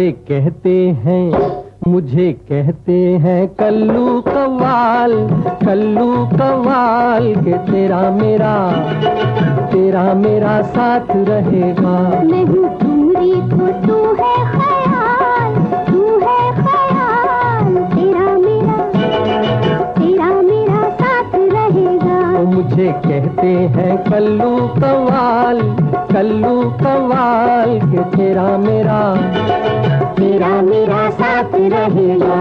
कहते हैं, मुझे कहते हैं, कल्लू कवाल कल्लू कवाल के तेरा मेरा तेरा मेरा साथ रहेगा। नहीं पूरी तो तू है ख्याल। कहते हैं कल्लू कवाल कल्लू कवाल के तेरा मेरा तेरा मेरा साथ रहेगा।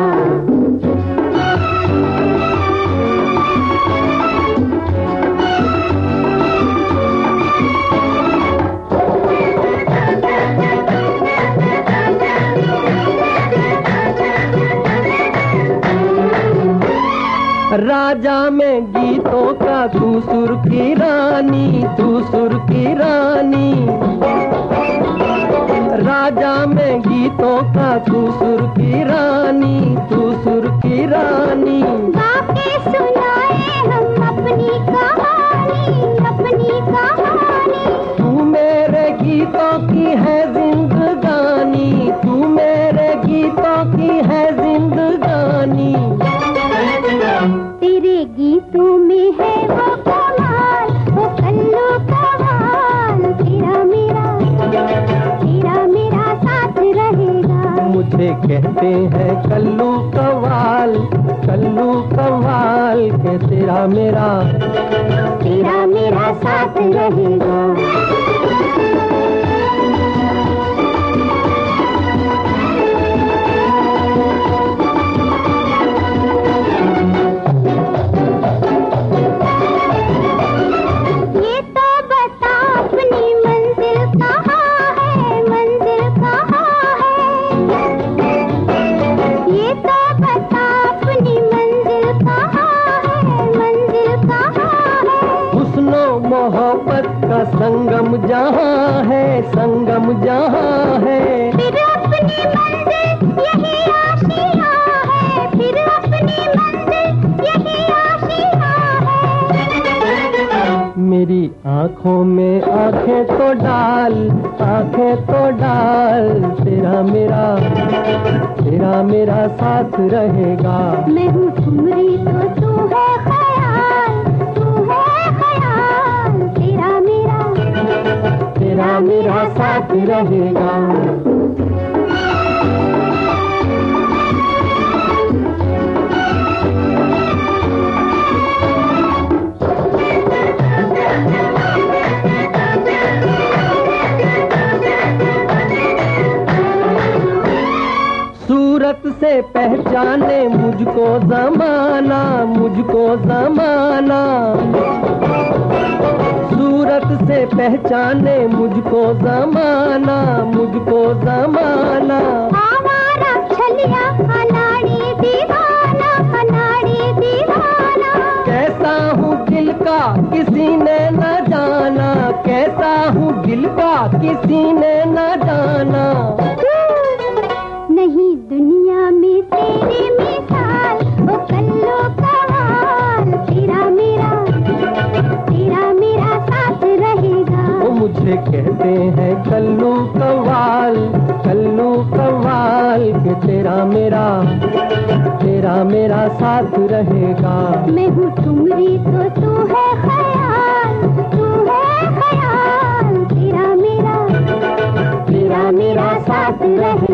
राजा में गीतों का तू सुर की रानी तू सुर की रानी। राजा में गीतों का तू सुर की रानी तू सुर मुझे कहते हैं कल्लू कवाल कल्लू कवाल के तेरा मेरा तेरा मेरा साथ रहेगा। संगम जहाँ है। फिर अपनी मंजिल यही आशिया है। फिर अपनी मंजिल यही आशिया है। मेरी आँखों में आँखें तो डाल आँखें तो डाल। तेरा मेरा तेरा मेरा साथ रहेगा। मैं हूँ तो तू है साथ रहेगा। सूरत से पहचाने मुझको जमाना मुझको जमाना। सूरत से पहचाने मुझको जमाना मुझको जमाना। आवारा छलिया अनाड़ी दीवाना अनाड़ी दीवाना। कैसा हूँ दिल का किसी ने न जाना कैसा हूँ दिल का किसी ने न जाना। कहते हैं कल्लू कवाल कल्लू कवाल के तेरा मेरा तेरा मेरा साथ रहेगा। मैं हूँ तुम्हारी तो तू है ख्याल, तू है ख्याल, तेरा मेरा तेरा मेरा साथ रहेगा।